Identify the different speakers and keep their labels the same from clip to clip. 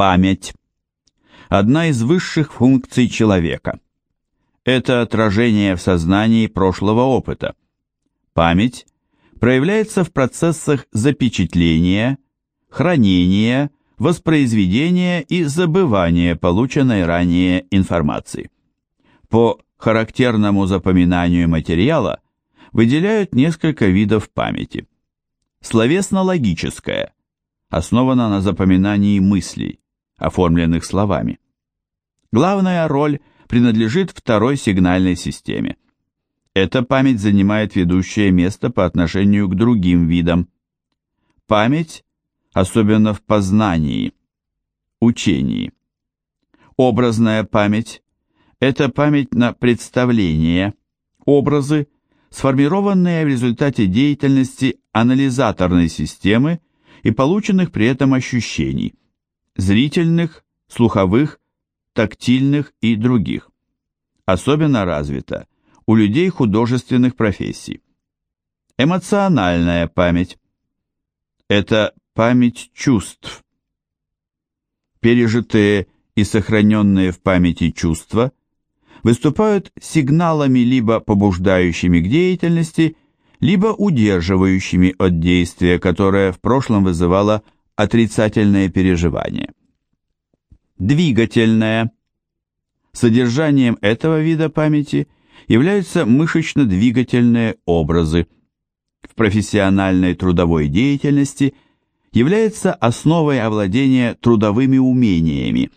Speaker 1: Память. Одна из высших функций человека. Это отражение в сознании прошлого опыта. Память проявляется в процессах запечатления, хранения, воспроизведения и забывания полученной ранее информации. По характерному запоминанию материала выделяют несколько видов памяти. Словесно-логическая, основана на запоминании мыслей, оформленных словами. Главная роль принадлежит второй сигнальной системе. Эта память занимает ведущее место по отношению к другим видам. Память, особенно в познании, учении. Образная память – это память на представления, образы, сформированные в результате деятельности анализаторной системы и полученных при этом ощущений – зрительных, слуховых, тактильных и других. Особенно развито у людей художественных профессий. Эмоциональная память – это память чувств. Пережитые и сохраненные в памяти чувства выступают сигналами либо побуждающими к деятельности, либо удерживающими от действия, которое в прошлом вызывало отрицательное переживание. Двигательное. Содержанием этого вида памяти являются мышечно-двигательные образы. В профессиональной трудовой деятельности является основой овладения трудовыми умениями,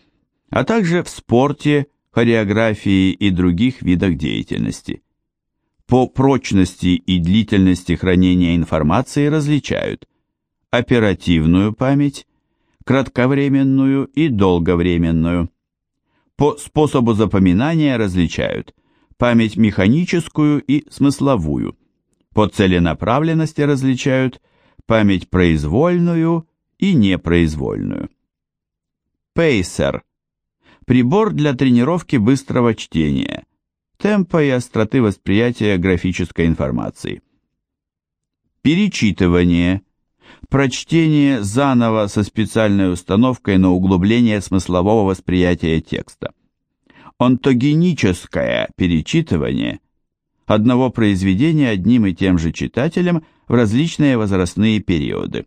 Speaker 1: а также в спорте, хореографии и других видах деятельности по прочности и длительности хранения информации различают оперативную память, кратковременную и долговременную. По способу запоминания различают память механическую и смысловую. По целенаправленности различают память произвольную и непроизвольную. Пейсер – прибор для тренировки быстрого чтения – темпа и остроты восприятия графической информации. Перечитывание. Прочтение заново со специальной установкой на углубление смыслового восприятия текста. Онтогеническое перечитывание одного произведения одним и тем же читателем в различные возрастные периоды.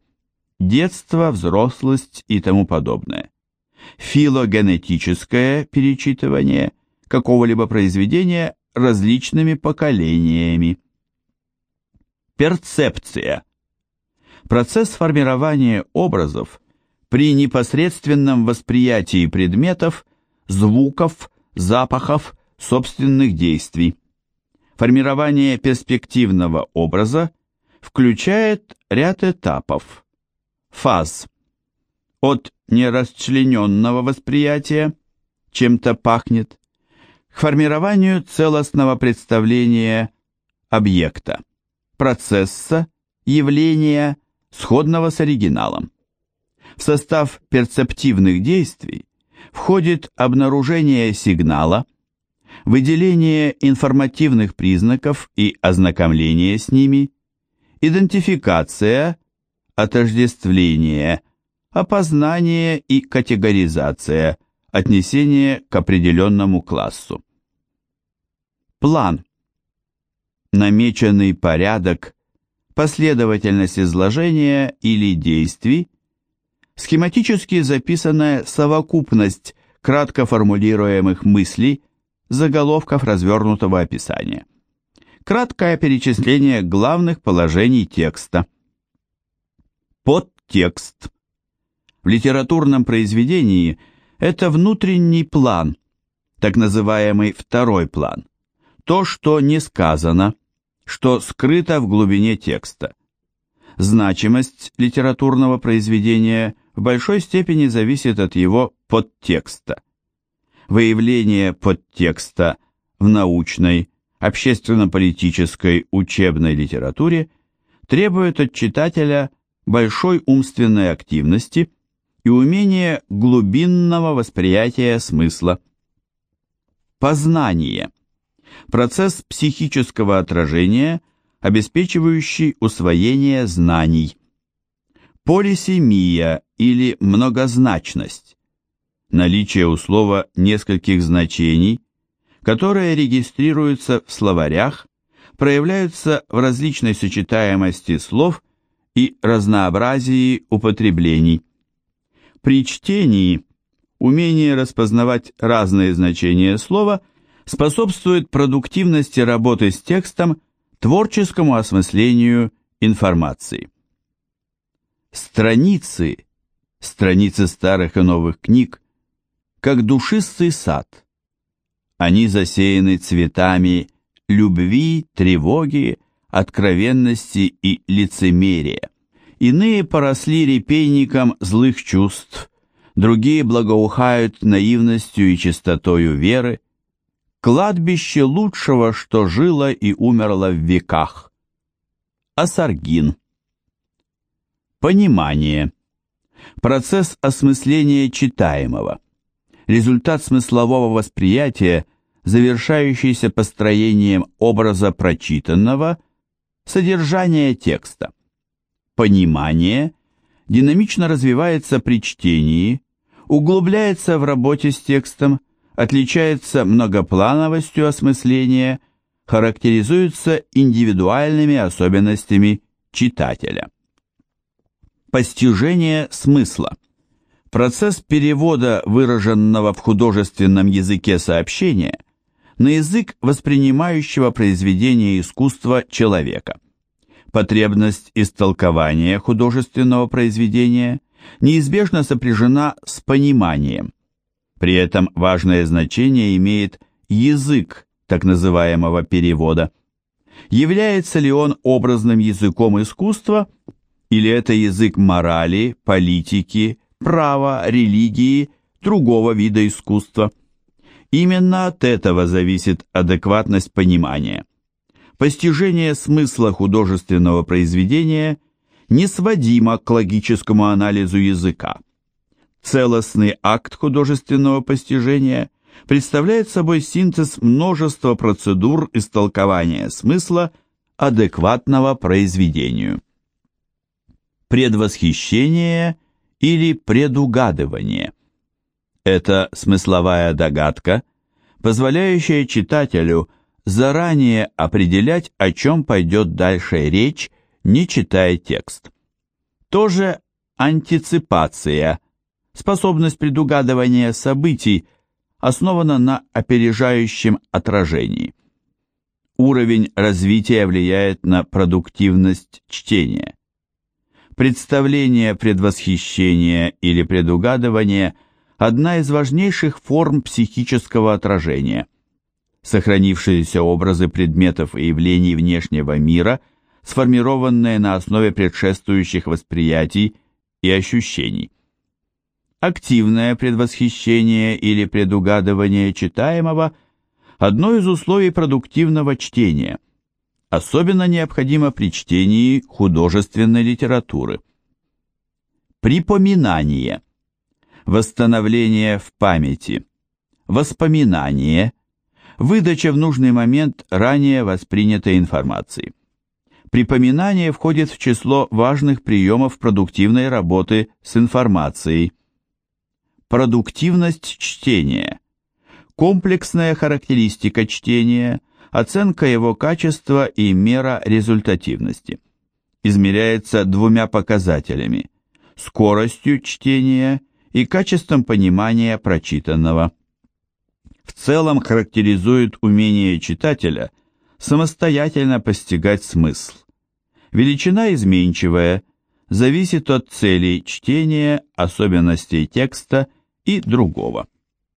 Speaker 1: Детство, взрослость и тому подобное. Филогенетическое перечитывание какого-либо произведения различными поколениями. Перцепция. Процесс формирования образов при непосредственном восприятии предметов, звуков, запахов, собственных действий. Формирование перспективного образа включает ряд этапов, фаз. От нерасчлененного восприятия, чем-то пахнет, к формированию целостного представления объекта, процесса, явления, сходного с оригиналом. В состав перцептивных действий входит обнаружение сигнала, выделение информативных признаков и ознакомление с ними, идентификация, отождествление, опознание и категоризация, отнесение к определенному классу. План. Намеченный порядок, последовательность изложения или действий, схематически записанная совокупность кратко формулируемых мыслей, заголовков развернутого описания. Краткое перечисление главных положений текста. Подтекст. В литературном произведении это внутренний план, так называемый второй план то, что не сказано, что скрыто в глубине текста. Значимость литературного произведения в большой степени зависит от его подтекста. Выявление подтекста в научной, общественно-политической, учебной литературе требует от читателя большой умственной активности и умения глубинного восприятия смысла. Познание – процесс психического отражения, обеспечивающий усвоение знаний. Полисемия или многозначность наличие у слова нескольких значений, которые регистрируются в словарях, проявляются в различной сочетаемости слов и разнообразии употреблений. При чтении умение распознавать разные значения слова способствует продуктивности работы с текстом, творческому осмыслению информации. Страницы, страницы старых и новых книг, как душистый сад. Они засеяны цветами любви, тревоги, откровенности и лицемерия. Иные поросли репейником злых чувств, другие благоухают наивностью и чистотою веры. Кладбище лучшего, что жило и умерло в веках. Асаргин. Понимание. Процесс осмысления читаемого. Результат смыслового восприятия, завершающийся построением образа прочитанного, содержания текста. Понимание динамично развивается при чтении, углубляется в работе с текстом, отличается многоплановостью осмысления, характеризуется индивидуальными особенностями читателя. Постижение смысла. Процесс перевода выраженного в художественном языке сообщения на язык воспринимающего произведение искусства человека. Потребность истолкования художественного произведения неизбежно сопряжена с пониманием. При этом важное значение имеет язык так называемого перевода. Является ли он образным языком искусства – или это язык морали, политики, права, религии, другого вида искусства? Именно от этого зависит адекватность понимания. Постижение смысла художественного произведения не сводимо к логическому анализу языка. Целостный акт художественного постижения представляет собой синтез множества процедур истолкования смысла, адекватного произведению предвосхищение или предугадывание. Это смысловая догадка, позволяющая читателю заранее определять, о чем пойдет дальше речь, не читая текст. Тоже антиципация, способность предугадывания событий, основана на опережающем отражении. Уровень развития влияет на продуктивность чтения. Представление предвосхищения или предугадывания – одна из важнейших форм психического отражения. Сохранившиеся образы предметов и явлений внешнего мира, сформированные на основе предшествующих восприятий и ощущений. Активное предвосхищение или предугадывание читаемого – одно из условий продуктивного чтения – особенно необходимо при чтении художественной литературы. Припоминание, восстановление в памяти, воспоминание, выдача в нужный момент ранее воспринятой информации. Припоминание входит в число важных приемов продуктивной работы с информацией. Продуктивность чтения. Комплексная характеристика чтения – оценка его качества и мера результативности. Измеряется двумя показателями – скоростью чтения и качеством понимания прочитанного. В целом характеризует умение читателя самостоятельно постигать смысл. Величина изменчивая, зависит от целей чтения, особенностей текста и другого.